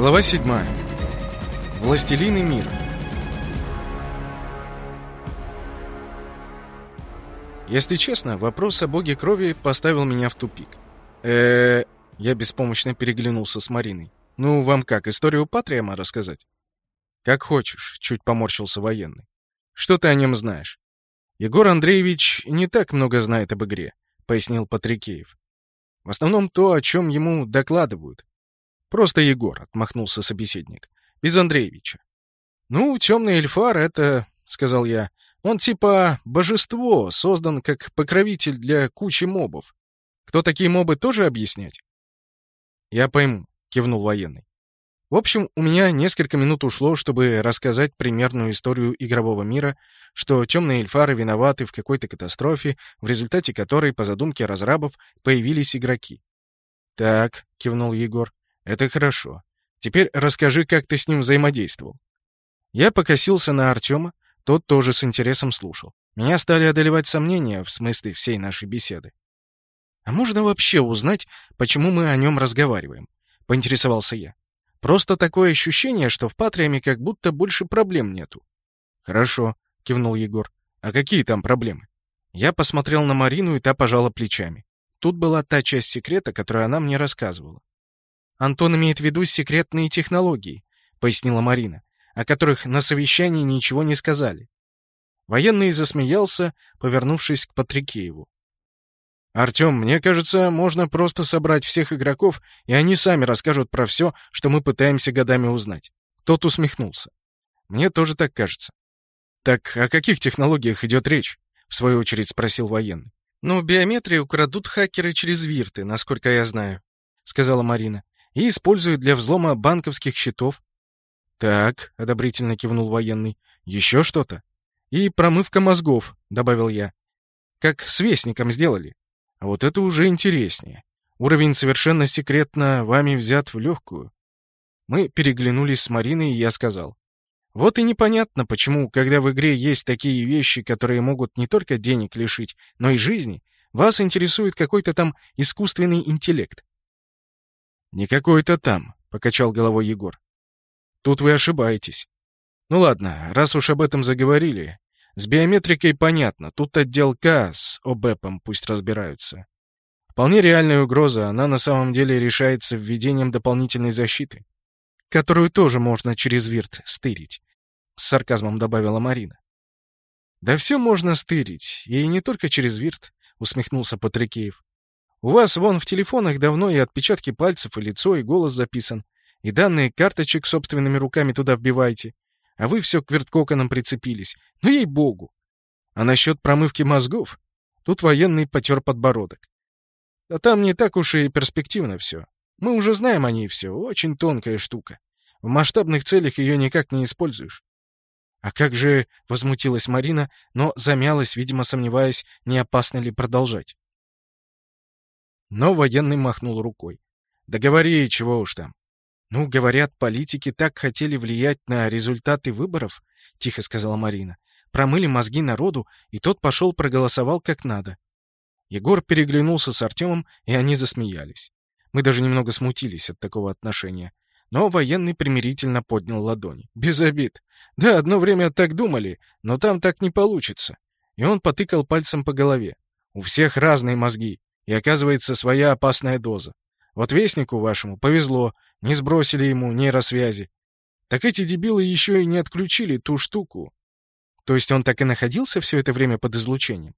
Глава 7. Властелины мира. Если честно, вопрос о боге крови поставил меня в тупик. э Я беспомощно переглянулся с Мариной. «Ну, вам как, историю Патриама рассказать?» «Как хочешь», — чуть поморщился военный. «Что ты о нем знаешь?» «Егор Андреевич не так много знает об игре», — пояснил Патрикеев. «В основном то, о чем ему докладывают. «Просто Егор», — отмахнулся собеседник. «Без Андреевича». «Ну, темный эльфар — это...» — сказал я. «Он типа божество, создан как покровитель для кучи мобов. Кто такие мобы, тоже объяснять?» «Я пойму», — кивнул военный. В общем, у меня несколько минут ушло, чтобы рассказать примерную историю игрового мира, что темные эльфары виноваты в какой-то катастрофе, в результате которой, по задумке разрабов, появились игроки. «Так», — кивнул Егор, это хорошо. Теперь расскажи, как ты с ним взаимодействовал. Я покосился на Артема, тот тоже с интересом слушал. Меня стали одолевать сомнения в смысле всей нашей беседы. «А можно вообще узнать, почему мы о нем разговариваем?» — поинтересовался я. «Просто такое ощущение, что в Патриаме как будто больше проблем нету». «Хорошо», — кивнул Егор. «А какие там проблемы?» Я посмотрел на Марину, и та пожала плечами. Тут была та часть секрета, которую она мне рассказывала. Антон имеет в виду секретные технологии, пояснила Марина, о которых на совещании ничего не сказали. Военный засмеялся, повернувшись к Патрикееву. «Артем, мне кажется, можно просто собрать всех игроков, и они сами расскажут про все, что мы пытаемся годами узнать». Тот усмехнулся. «Мне тоже так кажется». «Так о каких технологиях идет речь?» — в свою очередь спросил военный. «Ну, биометрию крадут хакеры через вирты, насколько я знаю», — сказала Марина и используют для взлома банковских счетов. «Так», — одобрительно кивнул военный, — «еще что-то?» «И промывка мозгов», — добавил я. «Как с Вестником сделали. А вот это уже интереснее. Уровень совершенно секретно вами взят в легкую». Мы переглянулись с Мариной, и я сказал. «Вот и непонятно, почему, когда в игре есть такие вещи, которые могут не только денег лишить, но и жизни, вас интересует какой-то там искусственный интеллект. «Не какой-то там», — покачал головой Егор. «Тут вы ошибаетесь. Ну ладно, раз уж об этом заговорили. С биометрикой понятно, тут отдел К с ОБЭПом пусть разбираются. Вполне реальная угроза, она на самом деле решается введением дополнительной защиты, которую тоже можно через ВИРТ стырить», — с сарказмом добавила Марина. «Да все можно стырить, и не только через ВИРТ», — усмехнулся Патрикеев. У вас вон в телефонах давно и отпечатки пальцев, и лицо, и голос записан. И данные карточек собственными руками туда вбивайте. А вы все к верткоконам прицепились. Ну, ей-богу. А насчет промывки мозгов? Тут военный потер подбородок. А там не так уж и перспективно все. Мы уже знаем о ней все. Очень тонкая штука. В масштабных целях ее никак не используешь. «А как же...» — возмутилась Марина, но замялась, видимо, сомневаясь, не опасно ли продолжать. Но военный махнул рукой. «Да говори, чего уж там». «Ну, говорят, политики так хотели влиять на результаты выборов», — тихо сказала Марина. «Промыли мозги народу, и тот пошел проголосовал как надо». Егор переглянулся с Артемом, и они засмеялись. Мы даже немного смутились от такого отношения. Но военный примирительно поднял ладони. «Без обид. Да, одно время так думали, но там так не получится». И он потыкал пальцем по голове. «У всех разные мозги. И оказывается, своя опасная доза. Вот вестнику вашему повезло, не сбросили ему нейросвязи. Так эти дебилы еще и не отключили ту штуку. То есть он так и находился все это время под излучением?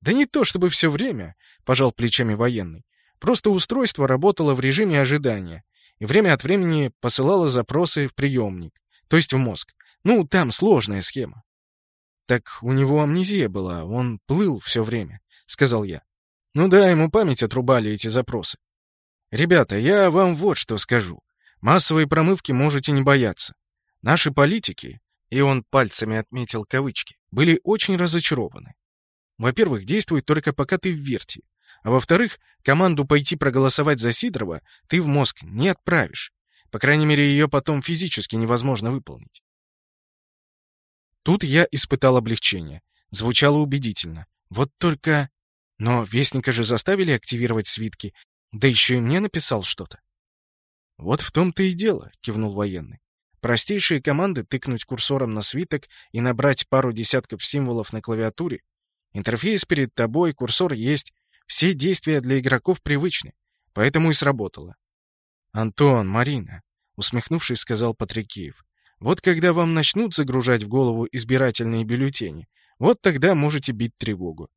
Да не то чтобы все время, пожал плечами военный. Просто устройство работало в режиме ожидания и время от времени посылало запросы в приемник, то есть в мозг. Ну, там сложная схема. Так у него амнезия была, он плыл все время, сказал я. Ну да, ему память отрубали эти запросы. Ребята, я вам вот что скажу. Массовой промывки можете не бояться. Наши политики, и он пальцами отметил кавычки, были очень разочарованы. Во-первых, действует только пока ты в верте. А во-вторых, команду пойти проголосовать за Сидорова ты в мозг не отправишь. По крайней мере, ее потом физически невозможно выполнить. Тут я испытал облегчение. Звучало убедительно. Вот только... Но Вестника же заставили активировать свитки, да еще и мне написал что-то. «Вот в том-то и дело», — кивнул военный. «Простейшие команды — тыкнуть курсором на свиток и набрать пару десятков символов на клавиатуре. Интерфейс перед тобой, курсор есть. Все действия для игроков привычны. Поэтому и сработало». «Антон, Марина», — усмехнувшись, сказал Патрикеев. «Вот когда вам начнут загружать в голову избирательные бюллетени, вот тогда можете бить тревогу».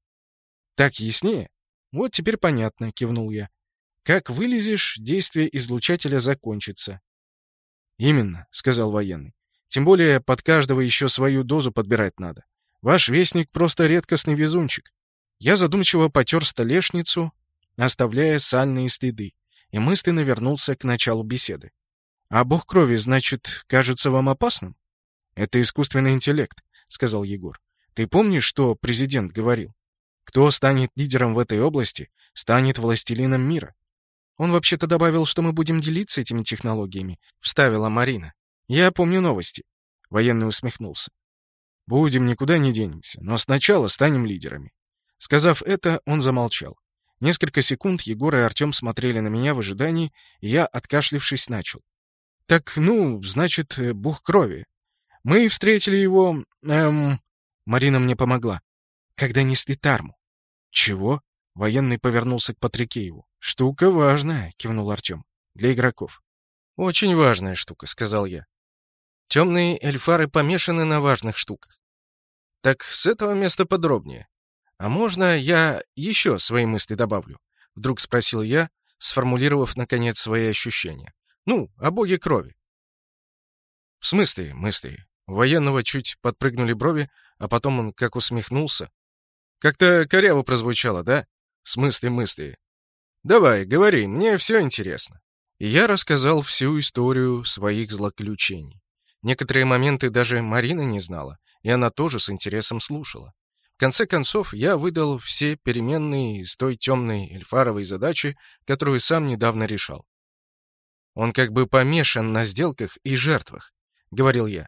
«Так яснее?» «Вот теперь понятно», — кивнул я. Как вылезешь, действие излучателя закончится. Именно, сказал военный. Тем более под каждого еще свою дозу подбирать надо. Ваш вестник просто редкостный везунчик. Я задумчиво потер столешницу, оставляя сальные следы, и мысленно вернулся к началу беседы. «А бог крови, значит, кажется вам опасным?» «Это искусственный интеллект», — сказал Егор. «Ты помнишь, что президент говорил? Кто станет лидером в этой области, станет властелином мира. Он вообще-то добавил, что мы будем делиться этими технологиями», — вставила Марина. «Я помню новости». Военный усмехнулся. «Будем, никуда не денемся, но сначала станем лидерами». Сказав это, он замолчал. Несколько секунд Егор и Артем смотрели на меня в ожидании, и я, откашлившись, начал. «Так, ну, значит, э, бух крови. Мы встретили его... Эм...» Марина мне помогла. «Когда несли тарму». «Чего?» Военный повернулся к Патрикееву. «Штука важная», — кивнул Артем. «Для игроков». «Очень важная штука», — сказал я. «Темные эльфары помешаны на важных штуках». «Так с этого места подробнее. А можно я еще свои мысли добавлю?» — вдруг спросил я, сформулировав, наконец, свои ощущения. «Ну, о боге крови». «В смысле мысли?» У военного чуть подпрыгнули брови, а потом он как усмехнулся. «Как-то коряво прозвучало, да?» смысле мысли. Давай, говори, мне все интересно. И я рассказал всю историю своих злоключений. Некоторые моменты даже Марина не знала, и она тоже с интересом слушала. В конце концов, я выдал все переменные из той темной эльфаровой задачи, которую сам недавно решал. «Он как бы помешан на сделках и жертвах», — говорил я.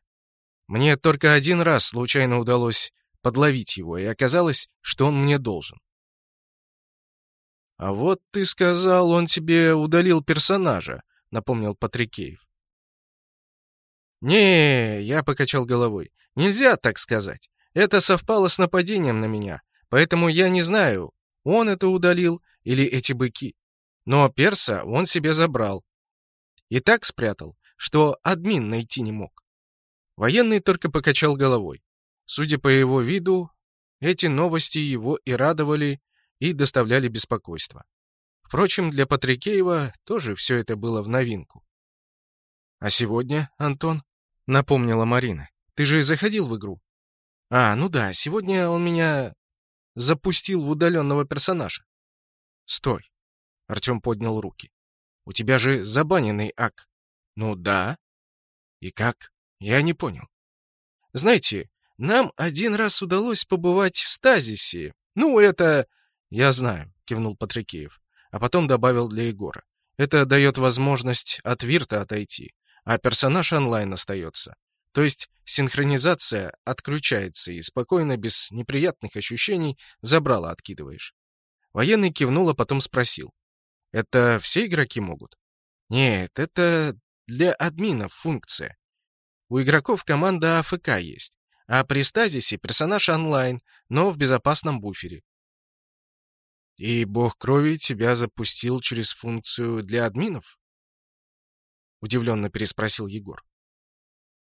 Мне только один раз случайно удалось подловить его, и оказалось, что он мне должен. «А вот ты сказал, он тебе удалил персонажа», — напомнил Патрикеев. «Не, — я покачал головой, — нельзя так сказать. Это совпало с нападением на меня, поэтому я не знаю, он это удалил или эти быки. Но перса он себе забрал. И так спрятал, что админ найти не мог. Военный только покачал головой. Судя по его виду, эти новости его и радовали, и доставляли беспокойство. Впрочем, для Патрикеева тоже все это было в новинку. «А сегодня, Антон?» — напомнила Марина. «Ты же заходил в игру?» «А, ну да, сегодня он меня запустил в удаленного персонажа». «Стой!» — Артем поднял руки. «У тебя же забаненный ак». «Ну да». «И как?» «Я не понял». «Знаете, нам один раз удалось побывать в стазисе. Ну, это «Я знаю», — кивнул Патрикеев, а потом добавил для Егора. «Это дает возможность от Вирта отойти, а персонаж онлайн остается. То есть синхронизация отключается и спокойно, без неприятных ощущений, забрала откидываешь». Военный кивнул, а потом спросил. «Это все игроки могут?» «Нет, это для админов функция. У игроков команда АФК есть, а при стазисе персонаж онлайн, но в безопасном буфере. И бог крови тебя запустил через функцию для админов? Удивленно переспросил Егор.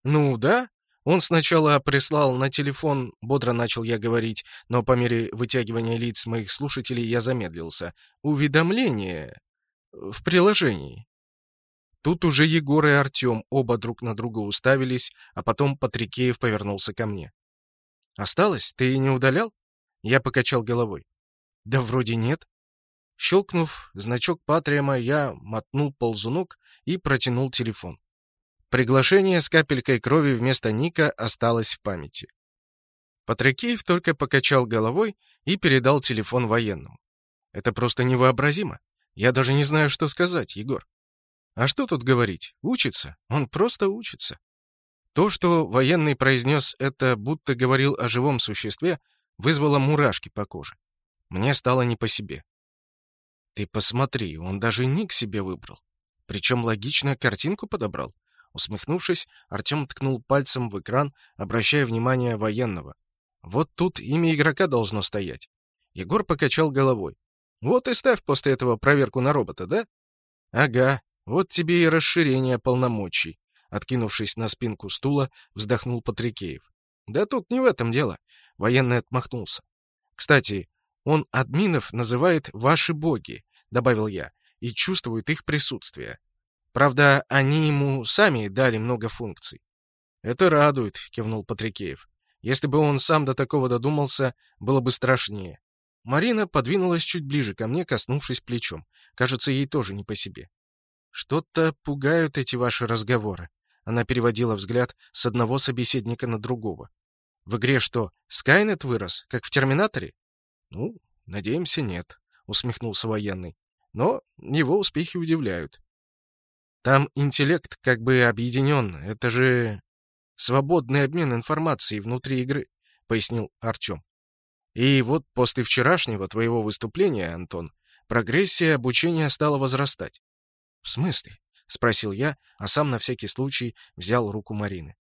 Ну да. Он сначала прислал на телефон, бодро начал я говорить, но по мере вытягивания лиц моих слушателей я замедлился. Уведомление в приложении. Тут уже Егор и Артем оба друг на друга уставились, а потом Патрикеев повернулся ко мне. «Осталось? Ты не удалял?» Я покачал головой. Да вроде нет. Щелкнув значок Патриама, я мотнул ползунок и протянул телефон. Приглашение с капелькой крови вместо ника осталось в памяти. Патрикеев только покачал головой и передал телефон военному. Это просто невообразимо. Я даже не знаю, что сказать, Егор. А что тут говорить? Учится. Он просто учится. То, что военный произнес это, будто говорил о живом существе, вызвало мурашки по коже. Мне стало не по себе. Ты посмотри, он даже ник себе выбрал. Причем логично картинку подобрал. Усмехнувшись, Артем ткнул пальцем в экран, обращая внимание военного. Вот тут имя игрока должно стоять. Егор покачал головой. Вот и ставь после этого проверку на робота, да? Ага, вот тебе и расширение полномочий. Откинувшись на спинку стула, вздохнул Патрикеев. Да тут не в этом дело. Военный отмахнулся. Кстати, он админов называет «ваши боги», добавил я, и чувствует их присутствие. Правда, они ему сами дали много функций. «Это радует», — кивнул Патрикеев. «Если бы он сам до такого додумался, было бы страшнее». Марина подвинулась чуть ближе ко мне, коснувшись плечом. Кажется, ей тоже не по себе. «Что-то пугают эти ваши разговоры». Она переводила взгляд с одного собеседника на другого. «В игре что, Скайнет вырос, как в Терминаторе?» «Ну, надеемся, нет», — усмехнулся военный. «Но его успехи удивляют. Там интеллект как бы объединен. Это же свободный обмен информацией внутри игры, пояснил Артем. И вот после вчерашнего твоего выступления, Антон, прогрессия обучения стала возрастать. В смысле? спросил я, а сам на всякий случай взял руку Марины.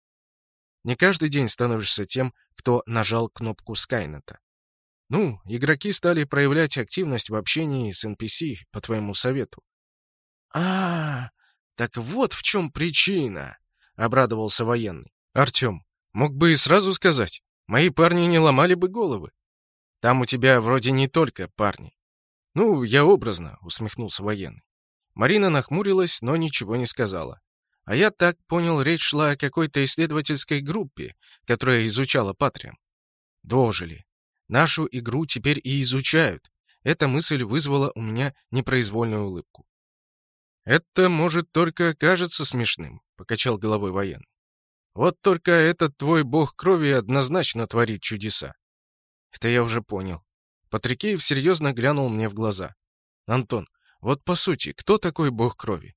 Не каждый день становишься тем, кто нажал кнопку Скайнета. Ну, игроки стали проявлять активность в общении с NPC по твоему совету. А, -а, -а «Так вот в чем причина», — обрадовался военный. «Артем, мог бы и сразу сказать. Мои парни не ломали бы головы. Там у тебя вроде не только парни». «Ну, я образно», — усмехнулся военный. Марина нахмурилась, но ничего не сказала. А я так понял, речь шла о какой-то исследовательской группе, которая изучала Патриам. Дожили. Нашу игру теперь и изучают. Эта мысль вызвала у меня непроизвольную улыбку. «Это, может, только кажется смешным», — покачал головой военный. «Вот только этот твой бог крови однозначно творит чудеса». «Это я уже понял». Патрикеев серьезно глянул мне в глаза. «Антон, вот по сути, кто такой бог крови?»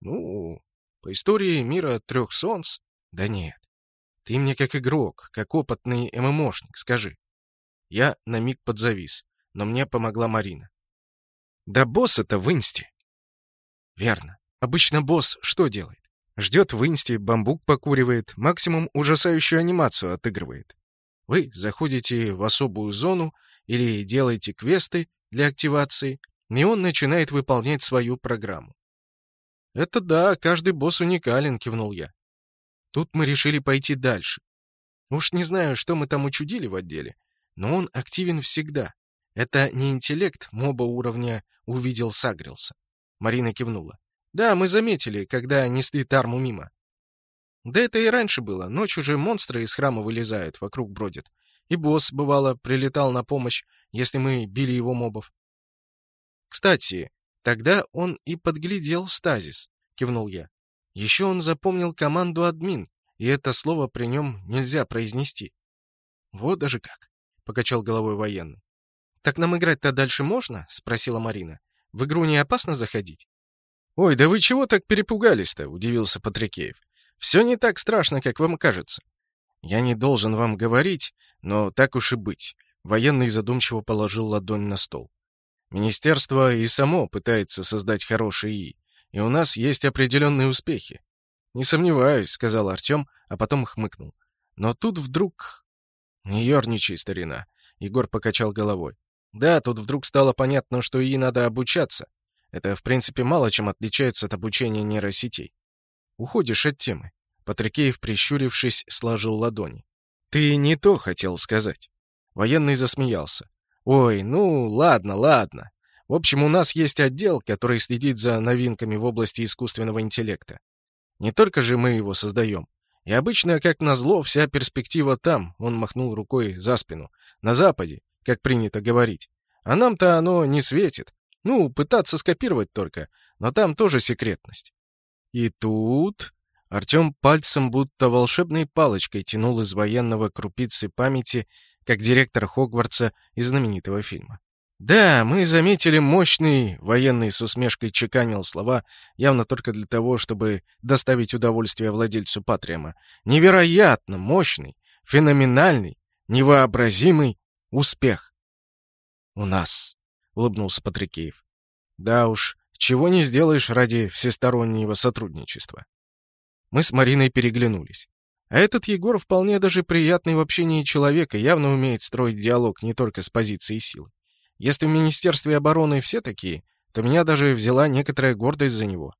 «Ну, по истории мира трех солнц?» «Да нет. Ты мне как игрок, как опытный ММОшник, скажи». Я на миг подзавис, но мне помогла Марина. «Да босс это в инсте. Верно. Обычно босс что делает? Ждет в инсте, бамбук покуривает, максимум ужасающую анимацию отыгрывает. Вы заходите в особую зону или делаете квесты для активации, и он начинает выполнять свою программу. «Это да, каждый босс уникален», — кивнул я. Тут мы решили пойти дальше. Уж не знаю, что мы там учудили в отделе, но он активен всегда. Это не интеллект моба уровня увидел-сагрился. Марина кивнула. «Да, мы заметили, когда несли Тарму мимо». «Да это и раньше было. Ночью же монстры из храма вылезают, вокруг бродят. И босс, бывало, прилетал на помощь, если мы били его мобов». «Кстати, тогда он и подглядел стазис», — кивнул я. «Еще он запомнил команду админ, и это слово при нем нельзя произнести». «Вот даже как», — покачал головой военный. «Так нам играть-то дальше можно?» — спросила Марина. В игру не опасно заходить?» «Ой, да вы чего так перепугались-то?» — удивился Патрикеев. «Все не так страшно, как вам кажется. Я не должен вам говорить, но так уж и быть». Военный задумчиво положил ладонь на стол. Министерство и само пытается создать хороший ИИ, и у нас есть определенные успехи. «Не сомневаюсь», — сказал Артем, а потом хмыкнул. Но тут вдруг... «Не ерничай, старина», — Егор покачал головой. Да, тут вдруг стало понятно, что ей надо обучаться. Это, в принципе, мало чем отличается от обучения нейросетей. Уходишь от темы. Патрикеев, прищурившись, сложил ладони. «Ты не то хотел сказать». Военный засмеялся. «Ой, ну, ладно, ладно. В общем, у нас есть отдел, который следит за новинками в области искусственного интеллекта. Не только же мы его создаем. И обычно, как назло, вся перспектива там, он махнул рукой за спину, на Западе, как принято говорить. А нам-то оно не светит. Ну, пытаться скопировать только, но там тоже секретность. И тут... Артем пальцем будто волшебной палочкой тянул из военного крупицы памяти, как директор Хогвартса из знаменитого фильма. «Да, мы заметили мощный...» — военный с усмешкой чеканил слова, явно только для того, чтобы доставить удовольствие владельцу Патриама. «Невероятно мощный, феноменальный, невообразимый Успех. У нас, улыбнулся Патрикеев. Да уж, чего не сделаешь ради всестороннего сотрудничества. Мы с Мариной переглянулись. А этот Егор вполне даже приятный в общении человек и явно умеет строить диалог не только с позиции силы. Если в Министерстве обороны все такие, то меня даже взяла некоторая гордость за него.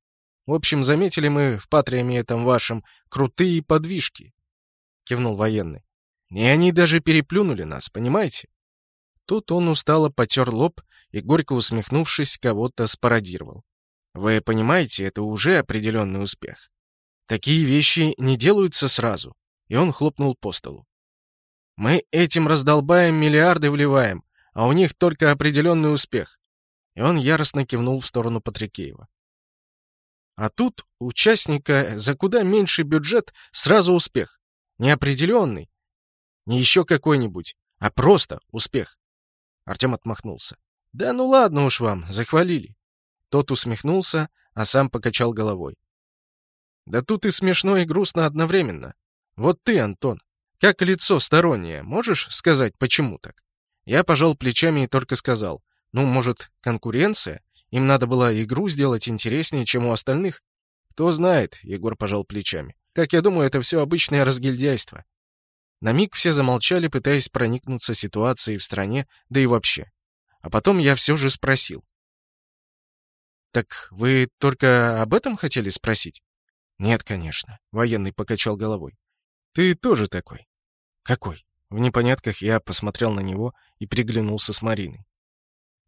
В общем, заметили мы в Патриаме этом вашем крутые подвижки, — кивнул военный. И они даже переплюнули нас, понимаете? Тут он устало потер лоб и, горько усмехнувшись, кого-то спародировал. Вы понимаете, это уже определенный успех. Такие вещи не делаются сразу. И он хлопнул по столу. Мы этим раздолбаем миллиарды вливаем, а у них только определенный успех. И он яростно кивнул в сторону Патрикеева. А тут участника за куда меньший бюджет сразу успех. Неопределенный. Не еще какой-нибудь, а просто успех. Артем отмахнулся. «Да ну ладно уж вам, захвалили». Тот усмехнулся, а сам покачал головой. «Да тут и смешно, и грустно одновременно. Вот ты, Антон, как лицо стороннее, можешь сказать, почему так?» Я пожал плечами и только сказал. «Ну, может, конкуренция? Им надо было игру сделать интереснее, чем у остальных?» «Кто знает», — Егор пожал плечами. «Как я думаю, это все обычное разгильдяйство. На миг все замолчали, пытаясь проникнуться ситуацией в стране, да и вообще. А потом я все же спросил. «Так вы только об этом хотели спросить?» «Нет, конечно», — военный покачал головой. «Ты тоже такой». «Какой?» В непонятках я посмотрел на него и приглянулся с Мариной.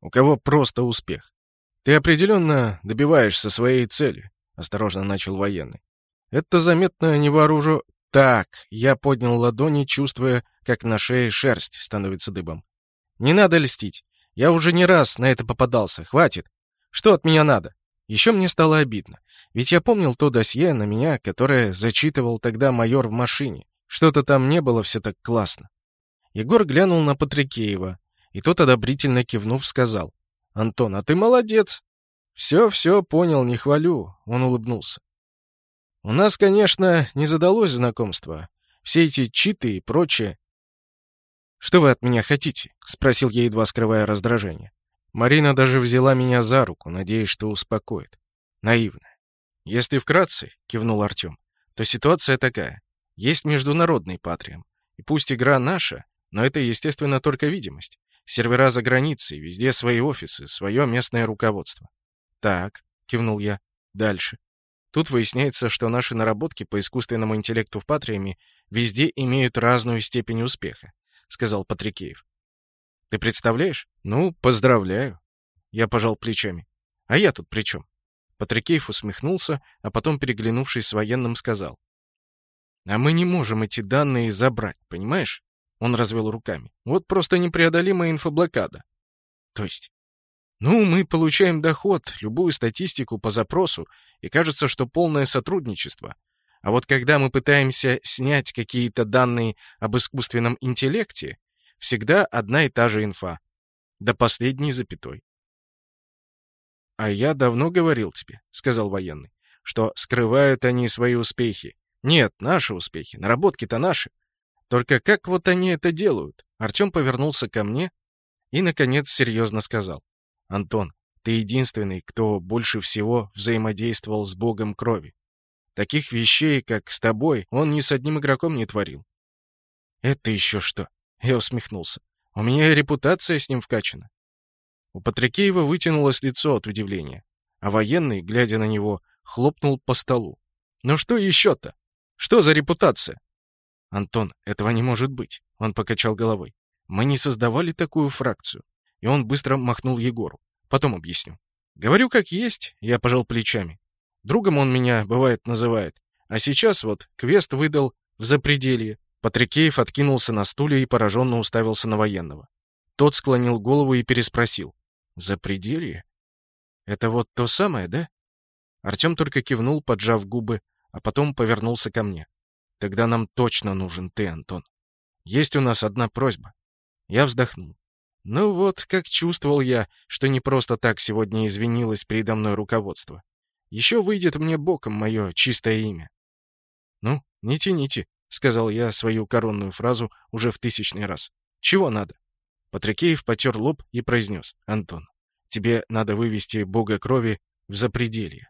«У кого просто успех. Ты определенно добиваешься своей цели», — осторожно начал военный. «Это заметно невооружо... «Так», — я поднял ладони, чувствуя, как на шее шерсть становится дыбом. «Не надо льстить. Я уже не раз на это попадался. Хватит. Что от меня надо?» Еще мне стало обидно. Ведь я помнил то досье на меня, которое зачитывал тогда майор в машине. Что-то там не было все так классно. Егор глянул на Патрикеева, и тот, одобрительно кивнув, сказал. «Антон, а ты молодец!» «Все, все, понял, не хвалю», — он улыбнулся. У нас, конечно, не задалось знакомство. Все эти читы и прочее. «Что вы от меня хотите?» — спросил я, едва скрывая раздражение. Марина даже взяла меня за руку, надеясь, что успокоит. Наивно. «Если вкратце», — кивнул Артем, — «то ситуация такая. Есть международный Патриум. И пусть игра наша, но это, естественно, только видимость. Сервера за границей, везде свои офисы, свое местное руководство». «Так», — кивнул я, — «дальше». Тут выясняется, что наши наработки по искусственному интеллекту в Патриуме везде имеют разную степень успеха, сказал Патрикеев. Ты представляешь? Ну, поздравляю. Я пожал плечами. А я тут при чем? Патрикеев усмехнулся, а потом, переглянувшись с военным, сказал. «А мы не можем эти данные забрать, понимаешь?» Он развел руками. «Вот просто непреодолимая инфоблокада». «То есть?» «Ну, мы получаем доход, любую статистику по запросу, и кажется, что полное сотрудничество. А вот когда мы пытаемся снять какие-то данные об искусственном интеллекте, всегда одна и та же инфа. До последней запятой. «А я давно говорил тебе», — сказал военный, «что скрывают они свои успехи. Нет, наши успехи, наработки-то наши. Только как вот они это делают?» Артем повернулся ко мне и, наконец, серьезно сказал. «Антон, ты единственный, кто больше всего взаимодействовал с богом крови. Таких вещей, как с тобой, он ни с одним игроком не творил. Это еще что? Я усмехнулся. У меня репутация с ним вкачана. У Патрикеева вытянулось лицо от удивления, а военный, глядя на него, хлопнул по столу. «Ну что еще-то? Что за репутация?» «Антон, этого не может быть», — он покачал головой. «Мы не создавали такую фракцию». И он быстро махнул Егору. Потом объясню. Говорю, как есть, я пожал плечами. Другом он меня, бывает, называет. А сейчас вот квест выдал в запределье. Патрикеев откинулся на стуле и пораженно уставился на военного. Тот склонил голову и переспросил. «Запределье? Это вот то самое, да?» Артем только кивнул, поджав губы, а потом повернулся ко мне. «Тогда нам точно нужен ты, Антон. Есть у нас одна просьба». Я вздохнул. Ну вот, как чувствовал я, что не просто так сегодня извинилось передо мной руководство. Еще выйдет мне боком мое чистое имя. «Ну, не тяните», — сказал я свою коронную фразу уже в тысячный раз. «Чего надо?» Патрикеев потер лоб и произнес. «Антон, тебе надо вывести бога крови в запределье.